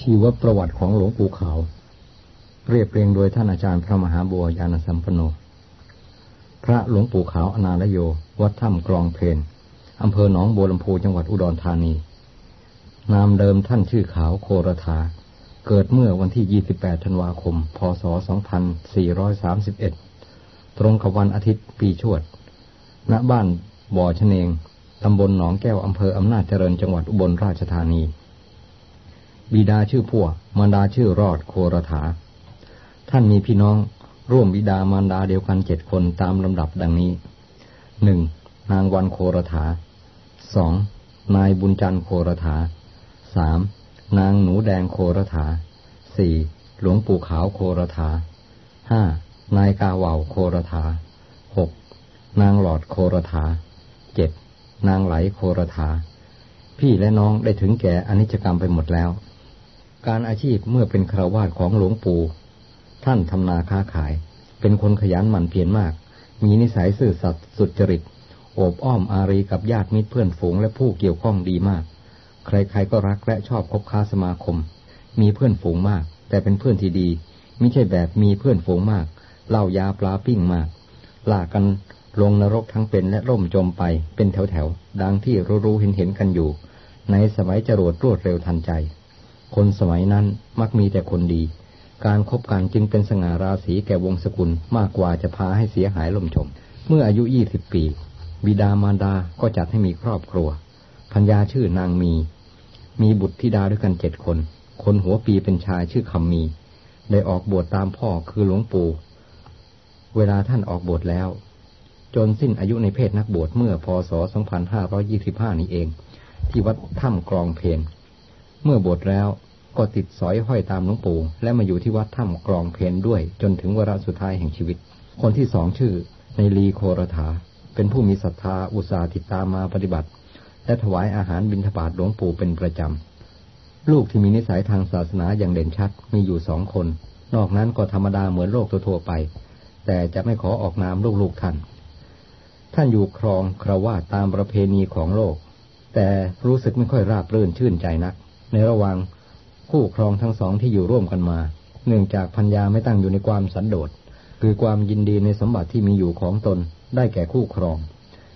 ชีวประวัติของหลวงปู่ขาว เรียบเรียงโดยท่านอาจารย์พระมหาบัวยานสัมปโน พระหลวงปู่ขาวอนาลโย วัดถ้ำกรองเพนอำเภอหนองบัวลำพูจังหวัดอุดรธานี นามเดิมท่านชื่อขาวโครธาเกิดเมื่อวันที่ 28 ธันวาคม พศ 2431 ตรงกับวันอาทิตย์ปีชวด ณ บ้านบ่อชเนง ตำบลหนองแก้ว อำเภออำนาจเจริญ จังหวัดอุบลราชธานี บิดาชื่อพัวมารดาชื่อรอดโครธาท่านมีพี่น้องร่วมบิดามารดาเดียวกันเจ็ดคนตามลำดับดังนี้หนึ่งนางวันโครธาสองนายบุญจันทร์โครธาสามนางหนูแดงโครธาสี่หลวงปู่ขาวโครธาห้านายกาว่าวโครธาหกนางหลอดโครธาเจ็ดนางไหลโครธาพี่และน้องได้ถึงแก่อนิจกรรมไปหมดแล้ว การอาชีพเมื่อเป็นคราวาสของหลวงปู่ ท่านทำนาค้าขาย เป็นคนขยันหมั่นเพียรมาก มีนิสัยซื่อสัตย์สุจริต โอบอ้อมอารีกับญาติมิตรเพื่อนฝูงและผู้เกี่ยวข้องดีมาก ใครๆก็รักและชอบคบค้าสมาคม มีเพื่อนฝูงมาก แต่เป็นเพื่อนที่ดีไม่ใช่แบบมีเพื่อนฝูงมากเล่ายาปลาปิ้งมากลากันลงนรกทั้งเป็นและร่มจมไปเป็นแถวๆดังที่รู้ๆเห็นๆกันอยู่ ในสมัยจรวดรวดเร็วทันใจ คนสมัยนั้นมักมีแต่คนดี การครบกันจึงเป็นสง่าราศีแก่วงสกุลมากกว่าจะพาให้เสียหายล่มชมเมื่ออายุยี่สิบปี บิดามารดาก็จัดให้มีครอบครัวพัญญาชื่อนางมี มีบุตรธิดาด้วยกันเจ็ดคน คนหัวปีเป็นชายชื่อคำมี ได้ออกบวชตามพ่อคือหลวงปู่เวลาท่านออกบวชแล้ว จนสิ้นอายุในเพศนักบวชเมื่อพศ 2525 นี้เอง ที่วัดถ้ำกรองเพน เมื่อบวชแล้วก็ติดสอยห้อยตามหลวงปู่ และมาอยู่ที่วัดถ้ำกรองเพนด้วย จนถึงวาระสุดท้ายแห่งชีวิต คนที่สองชื่อ ในลีโครธาเป็นผู้มีศรัทธาอุตสาห์ติดตามมาปฏิบัติ และถวายอาหารบิณฑบาตหลวงปู่เป็นประจำ ลูกที่มีนิสัยทางศาสนาอย่างเด่นชัดมีอยู่สองคน นอกนั้นก็ธรรมดาเหมือนโลกทั่วไป แต่จะไม่ขอออกนามลูกๆท่าน ท่านอยู่ครองคราวาตามประเพณีของโลก แต่รู้สึกไม่ค่อยราบรื่นชื่นใจนัก ในระหว่างคู่ครองทั้งสองที่อยู่ร่วมกันมา เนื่องจากพัญญาไม่ตั้งอยู่ในความสันโดษ คือความยินดีในสมบัติที่มีอยู่ของตนได้แก่คู่ครอง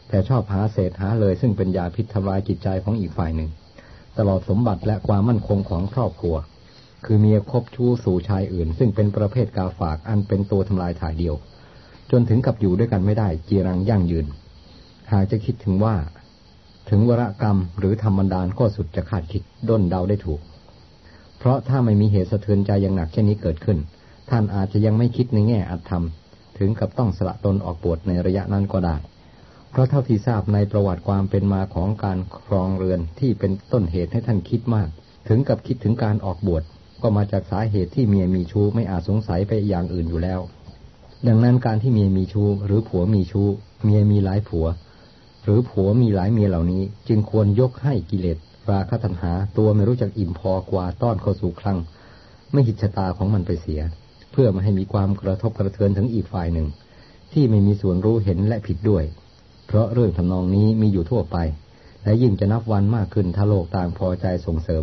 แต่ชอบหาเศษหาเลยซึ่งเป็นยาพิษทำลายจิตใจของอีกฝ่ายหนึ่ง ตลอดสมบัติและความมั่นคงของครอบครัว คือเมียคบชู้สู่ชายอื่น ซึ่งเป็นประเภทกาฝากอันเป็นตัวทำลายถ่ายเดียว จนถึงกับอยู่ด้วยกันไม่ได้จีรังยั่งยืน หากจะคิดถึงว่า ถึงวรกรรมหรือธรรมดานก็สุดจะขาดคิดด้นเดาได้ถูก เพราะถ้าไม่มีเหตุสะเทือนใจอย่างหนักเช่นนี้เกิดขึ้น ท่านอาจจะยังไม่คิดในแง่อัตธรรม ถึงกับต้องสละตนออกบวชในระยะนั้นก็ได้ เพราะเท่าที่ทราบในประวัติความเป็นมาของการครองเรือนที่เป็นต้นเหตุให้ท่านคิดมาก ถึงกับคิดถึงการออกบวชก็มาจากสาเหตุที่เมียมีชู้ไม่อาจสงสัยไปอย่างอื่นอยู่แล้ว ดังนั้นการที่เมียมีชู้หรือผัวมีชู้เมียมีหลายผัว หรือผัวมีหลายเมียเหล่านี้ จึงควรยกให้กิเลสราคะตัณหา ตัวไม่รู้จักอิ่มพอกว่าต้อนเข้าสู่คลัง ไม่หิจชะตาของมันไปเสีย เพื่อไม่ให้มีความกระทบกระเทือนถึงอีกฝ่ายหนึ่ง ที่ไม่มีส่วนรู้เห็นและผิดด้วย เพราะเรื่องทำนองนี้มีอยู่ทั่วไป และยิ่งจะนับวันมากขึ้นถ้าโลกต่างพอใจส่งเสริม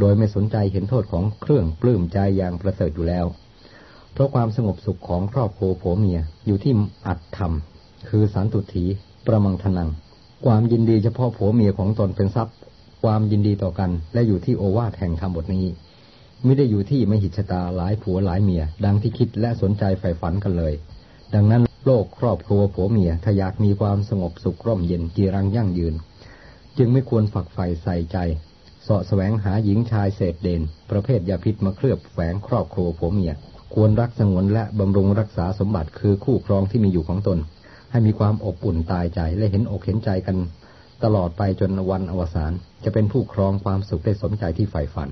โดยไม่สนใจเห็นโทษของเครื่องปลื้มใจอย่างประเสริฐอยู่แล้ว เพราะความสงบสุขของครอบครัวผัวเมียอยู่ที่อัตธรรม คือสันตุถี ประมังทนัง ความยินดีเฉพาะผัวเมียของตนเป็นทรัพย์ ความยินดีต่อกัน และอยู่ที่โอวาทแห่งธรรมบทนี้ไม่ได้อยู่ที่ไม่หิจตาหลายผัวหลายเมีย ดังที่คิดและสนใจใฝ่ฝันกันเลย ดังนั้นโลกครอบครัวผัวเมียถ้าอยากมีความสงบสุขร่มเย็นจีรังยั่งยืน จึงไม่ควรฝักใฝ่ใส่ใจสาะแสวงหาหญิงชายเศษเด่น ประเภทยาพิษมาเคลือบแฝงครอบครัวผัวเมีย ควรรักสงวนและบำรุงรักษาสมบัติคือคู่ครองที่มีอยู่ของตน ให้มีความอบอุ่นตายใจและเห็นอกเห็นใจกัน ตลอดไปจนวันอวสานจะเป็นผู้ครองความสุขได้สมใจที่ใฝ่ฝัน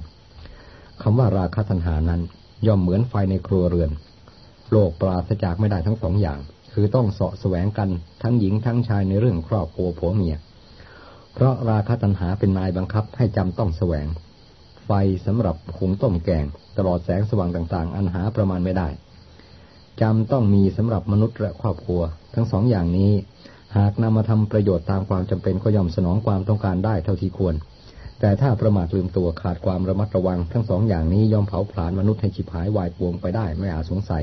คำว่าราคะทันหานั้น ย่อมเหมือนไฟในครัวเรือน โลกปราศจากไม่ได้ทั้งสองอย่าง คือต้องเสาะแสวงกันทั้งหญิงทั้งชายในเรื่องครอบครัวผัวเมีย เพราะราคะตัณหาเป็นนายบังคับให้จำต้องแสวง ไฟสำหรับหุงต้มแกง ตลอดแสงสว่างต่างๆ อันหาประมาณไม่ได้ จำต้องมีสำหรับมนุษย์และครอบครัว ทั้งสองอย่างนี้ หากนำมาทำประโยชน์ตามความจำเป็นก็ย่อมสนองความต้องการได้เท่าที่ควร แต่ถ้าประมาทลืมตัวขาดความระมัดระวัง ทั้งสองอย่างนี้ย่อมเผาผลาญมนุษย์ให้ฉิบหายวายปวงไปได้ไม่อาจสงสัย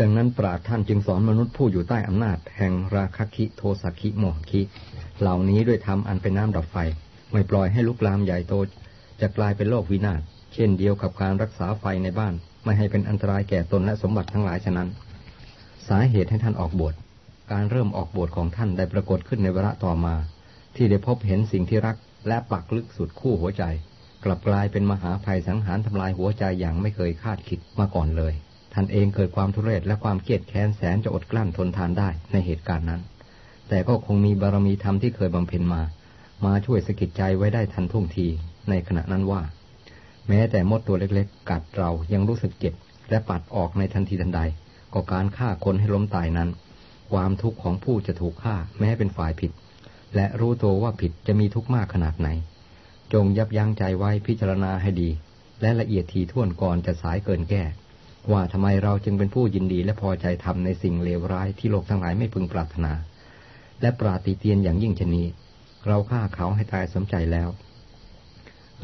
ดังนั้นปราดท่านจึงสอนมนุษย์ผู้อยู่ใต้อำนาจ แห่งราคคิโทสักคิโมหคิ เหล่านี้ด้วยธรรมอันเป็นน้ำดับไฟ ไม่ปล่อยให้ลุกลามใหญ่โตจะกลายเป็นโลกวินาศเช่นเดียวกับการรักษาไฟในบ้าน ไม่ให้เป็นอันตรายแก่ตนและสมบัติทั้งหลายฉะนั้น สาเหตุให้ท่านออกบวชการเริ่มออกบวชของท่านได้ปรากฏขึ้นในเวลาต่อมา ที่ได้พบเห็นสิ่งที่รักและปักลึกสุดคู่หัวใจ กลับกลายเป็นมหาภัยสังหารทำลายหัวใจอย่างไม่เคยคาดคิดมาก่อนเลย ท่านเองเกิดความทุเรศและความเกลียดแค้นแสนจะอดกลั้นทนทานได้ในเหตุการณ์นั้น แต่ก็คงมีบารมีธรรมที่เคยบำเพ็ญมา มาช่วยสกิดใจไว้ได้ทันท่วงทีในขณะนั้นว่า แม้แต่มดตัวเล็กๆ กัดเรายังรู้สึกเจ็บ และปัดออกในทันทีทันใด ก็การฆ่าคนให้ล้มตายนั้น ความทุกข์ของผู้จะถูกฆ่าแม้เป็นฝ่ายผิด และรู้ตัวว่าผิดจะมีทุกข์มากขนาดไหน จงยับยั้งใจไว้พิจารณาให้ดี และละเอียดทีท่วนก่อนจะสายเกินแก้ ว่าทำไมเราจึงเป็นผู้ยินดีและพอใจทำในสิ่งเลวร้ายที่โลกทั้งหลายไม่พึงปรารถนา และปราติเตียนอย่างยิ่งชนีเราฆ่าเขาให้ตายสมใจแล้ว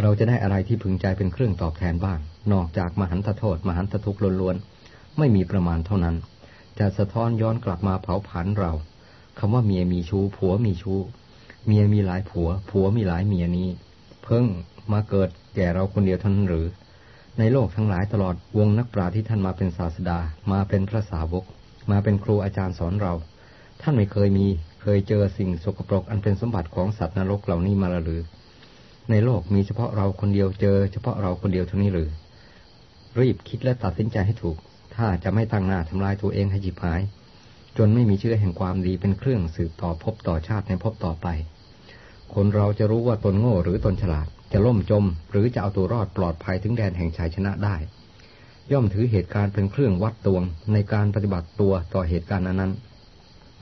เราจะได้อะไรที่พึงใจเป็นเครื่องตอบแทนบ้าง นอกจากมหันตโทษ มหันตทุกข์ล้วนๆ ไม่มีประมาณเท่านั้น จะสะท้อนย้อนกลับมาเผาผลาญเราคำว่าเมียมีชู้ ผัวมีชู้ เมียมีหลายผัว ผัวมีหลายเมียนี้ เพิ่งมาเกิดแก่เราคนเดียวเท่านั้นหรือ ในโลกทั้งหลายตลอดวงนักปราชญ์ที่ท่านมาเป็นศาสดา มาเป็นพระสาวก มาเป็นครูอาจารย์สอนเรา ท่านไม่เคยมี เคยเจอสิ่งสกปรกอันเป็นสมบัติของสัตว์นรกเหล่านี้มาหรือ ในโลกมีเฉพาะเราคนเดียวเจอ เฉพาะเราคนเดียวเท่านี้หรือ รีบคิดและตัดสินใจให้ถูก ถ้าจะไม่ตั้งหน้าทำลายตัวเองให้จิบหาย จนไม่มีเชื่อแห่งความดีเป็นเครื่องสืบต่อพบต่อชาติในพบต่อไป คนเราจะรู้ว่าตนโง่หรือตนฉลาด จะล่มจม หรือจะเอาตัวรอดปลอดภัยถึงแดนแห่งชัยชนะได้ ย่อมถือเหตุการณ์เป็นเครื่องวัดตวงในการปฏิบัติตัวต่อเหตุการณ์นั้น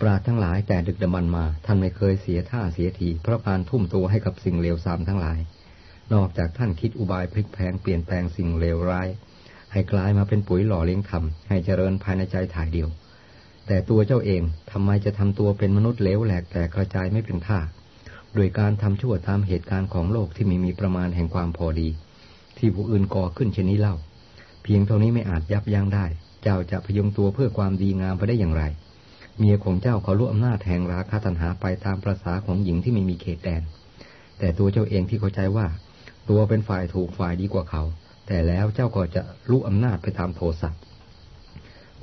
ปราดทั้งหลายแต่ดึกดำบรรมา ท่านไม่เคยเสียท่าเสียทีเพราะการทุ่มตัวให้กับสิ่งเลวทรามทั้งหลาย นอกจากท่านคิดอุบายพลิกแพงเปลี่ยนแปลงสิ่งเลวร้าย ให้กลายมาเป็นปุ๋ยหล่อเลี้ยงธรรมให้เจริญภายในใจถ่ายเดียว แต่ตัวเจ้าเองทำไมจะทำตัวเป็นมนุษย์เลวแหลกแต่กระจายไม่เป็นท่า โดยการทำชั่วตามเหตุการณ์ของโลกที่ไม่มีประมาณแห่งความพอดี ที่ผู้อื่นก่อขึ้นเช่นนี้เล่า เพียงเท่านี้ไม่อาจยับยั้งได้ เจ้าจะพยุงตัวเพื่อความดีงามไปได้อย่างไร เมียของเจ้าเขาลุอำนาจแห่งราคาตันหาไปตามประษาของหญิงที่ไม่มีเขตแดน แต่ตัวเจ้าเองที่เข้าใจว่า ตัวเป็นฝ่ายถูกฝ่ายดีกว่าเขา แต่แล้วเจ้าก็จะลุอำนาจไปตามโทสะ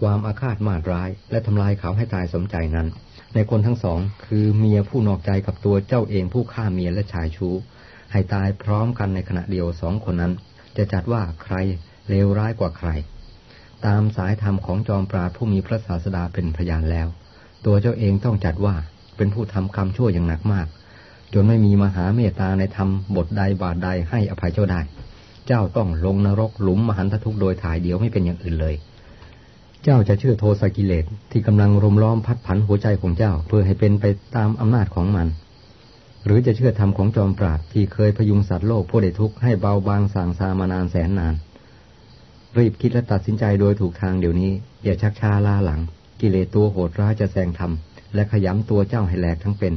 ความอาฆาตมาดร้ายและทำลายเขาให้ตายสมใจนั้น ในคนทั้งสองคือเมียผู้นอกใจกับตัวเจ้าเองผู้ฆ่าเมียและชายชู้ ให้ตายพร้อมกันในขณะเดียวสองคนนั้น จะจัดว่าใครเลวร้ายกว่าใคร ตามสายธรรมของจอมปราดผู้มีพระศาสดาเป็นพยานแล้ว ตัวเจ้าเองต้องจัดว่าเป็นผู้ทำกรรมชั่วอย่างหนักมาก จนไม่มีมหาเมตตาในธรรมบทใดบาทใดให้อภัยเจ้าได้ เจ้าต้องลงนรกหลุมมหันททุกโดยถ่ายเดียวไม่เป็นอย่างอื่นเลย เจ้าจะเชื่อโทสกิเลสที่กำลังรุมล้อมพัดผันหัวใจของเจ้าเพื่อให้เป็นไปตามอำนาจของมัน หรือจะเชื่อธรรมของจอมปราดที่เคยพยุงสัตว์โลกผู้ใดทุกข์ให้เบาบางสางซามานานแสนนาน รีบคิดและตัดสินใจโดยถูกทางเดี๋ยวนี้อย่าชักช้าล่าหลัง กิเลสตัวโหดร้ายจะแซงทำและขยำตัวเจ้าให้แหลกทั้งเป็น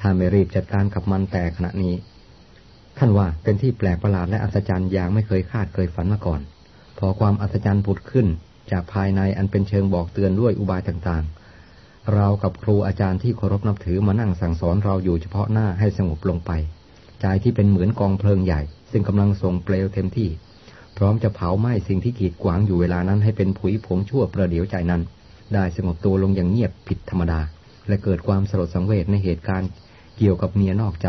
ถ้าไม่รีบจัดการกับมันแต่ขณะนี้ ท่านว่าเป็นที่แปลกประหลาดและอัศจรรย์อย่างไม่เคยคาดเคยฝันมาก่อน พอความอัศจรรย์ผุดขึ้น จากภายในอันเป็นเชิงบอกเตือนด้วยอุบายต่างๆ เรากับครูอาจารย์ที่เคารพนับถือมานั่งสั่งสอนเราอยู่เฉพาะหน้าให้สงบลงไป ใจที่เป็นเหมือนกองเพลิงใหญ่ ซึ่งกำลังส่งเปลวเต็มที่ พร้อมจะเผาไหม้สิ่งที่กีดขวางอยู่เวลานั้นให้เป็นผุยผงชั่วประเดี๋ยวใจนั้น ได้สงบตัวลงอย่างเงียบผิดธรรมดา และเกิดความสลดสังเวชในเหตุการณ์เกี่ยวกับเมียนอกใจ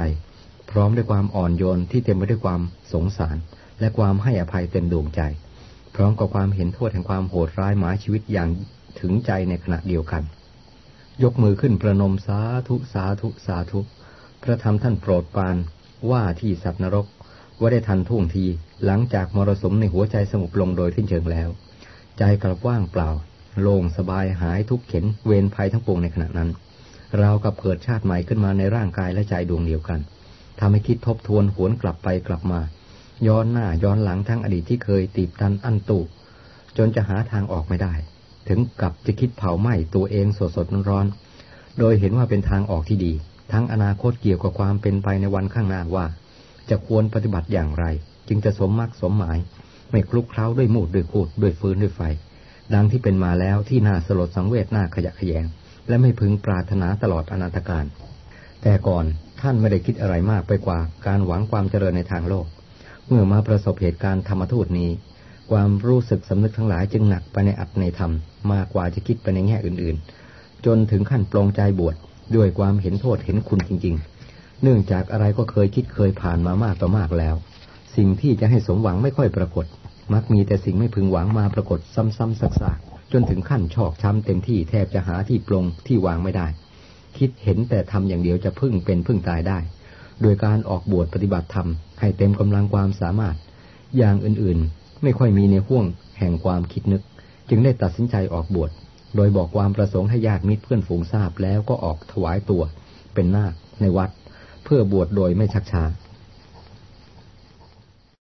พร้อมด้วยความอ่อนโยนที่เต็มไปด้วยความสงสาร และความให้อภัยเต็มดวงใจ พร้อมกับความเห็นโทษแห่งความโหดร้ายหมายชีวิตอย่างถึงใจในขณะเดียวกัน ยกมือขึ้นประนมสาธุสาธุสาธุพระธรรมท่านโปรดปานว่าที่สัตว์นรกว่าได้ทันท่วงทีหลังจากมรสุมในหัวใจสงบลงโดยทิ้นเชิงแล้ว ใจกลับว่างเปล่า โล่งสบายหายทุกเข็นเวรภัยทั้งปวงในขณะนั้น เรากับเกิดชาติใหม่ขึ้นมาในร่างกายและใจดวงเดียวกันทำให้คิดทบทวนหวนกลับไปกลับมา ย้อนหน้าย้อนหลังทั้งอดีตที่เคยตีบตันอันตุ จนจะหาทางออกไม่ได้ ถึงกับจะคิดเผาไหม้ตัวเองสดสดร้อนโดยเห็นว่าเป็นทางออกที่ดี ทั้งอนาคตเกี่ยวกับความเป็นไปในวันข้างหน้าว่า จะควรปฏิบัติอย่างไร จึงจะสมมรรคสมหมายไม่คลุกเคล้าด้วยมูดด้วยพูดด้วยฟืนด้วยไฟ ดังที่เป็นมาแล้วที่น่าสลดสังเวชน่าขยะขยง และไม่พึงปรารถนาตลอดอนาตการ แต่ก่อนท่านไม่ได้คิดอะไรมากไปกว่าการหวังความเจริญในทางโลก เมื่อมาประสบเหตุการณ์ธรรมทูตนี้ ความรู้สึกสำนึกทั้งหลายจึงหนักไปในอัตในธรรม มากกว่าจะคิดไปในแง่อื่นๆ จนถึงขั้นปลงใจบวชด้วยความเห็นโทษเห็นคุณจริง ๆ เนื่องจากอะไรก็เคยคิดเคยผ่านมามากต่อมากแล้ว สิ่งที่จะให้สมหวังไม่ค่อยปรากฏ มักมีแต่สิ่งไม่พึงหวังมาปรากฏซ้ำๆซักๆจนถึงขั้นชอกช้ำเต็มที่แทบจะหาที่ปลงที่วางไม่ได้ คิดเห็นแต่ทำอย่างเดียวจะพึ่งเป็นพึ่งตายได้ โดยการออกบวชปฏิบัติธรรมให้เต็มกำลังความสามารถ อย่างอื่นๆ ไม่ค่อยมีในห่วงแห่งความคิดนึก จึงได้ตัดสินใจออกบวชโดยบอกความประสงค์ให้ญาติมิตรเพื่อนฝูงทราบแล้วก็ออกถวายตัว เป็นนาคในวัด เพื่อบวชโดยไม่ชักช้า